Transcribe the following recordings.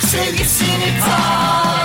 Sevgisini tak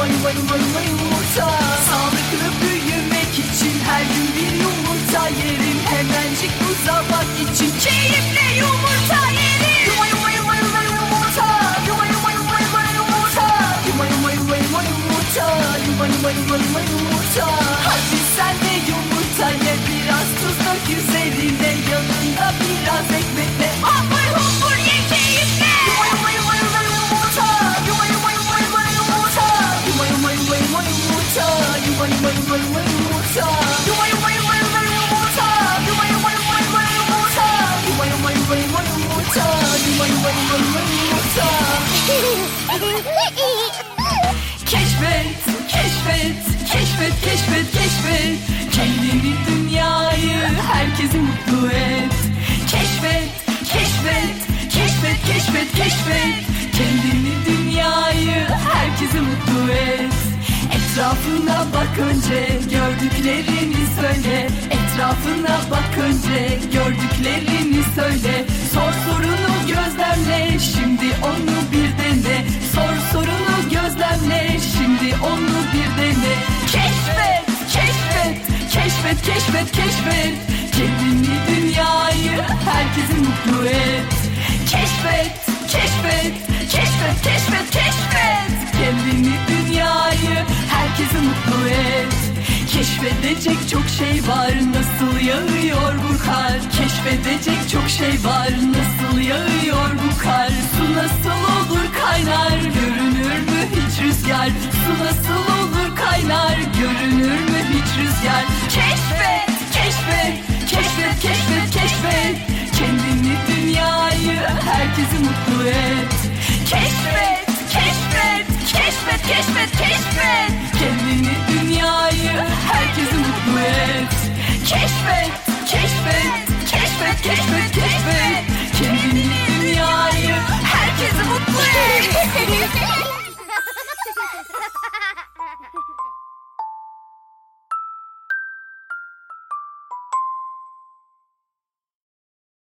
one, one, one, one more time. Etrafına bak önce gördüklerini söyle. Etrafına bak önce gördüklerini söyle. Sor sorunu gözlemle şimdi onu bir dene. Sor sorunu gözlemle şimdi onu bir dene. Keşfet, keşfet, keşfet, keşfet, keşfet. Kendini dünyayı herkesi mutlu et. Keşfet, keşfet, keşfet, keşfet, keşfet. Kendini Keşfedecek çok şey var nasıl yağıyor bu kar? Keşfedecek çok şey var nasıl yağıyor bu kar? Su nasıl olur kaynar görünür mü hiç rüzgar? Su nasıl olur kaynar görünür mü hiç rüzgar? Keşfet keşfet keşfet keşfet keşfet. Kendini dünyayı herkesi mutlu et.